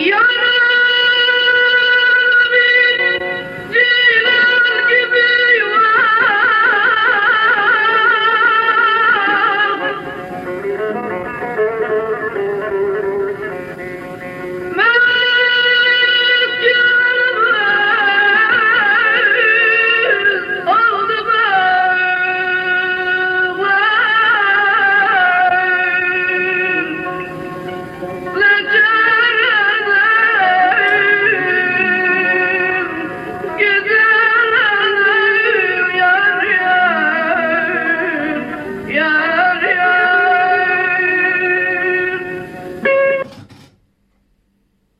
Dios.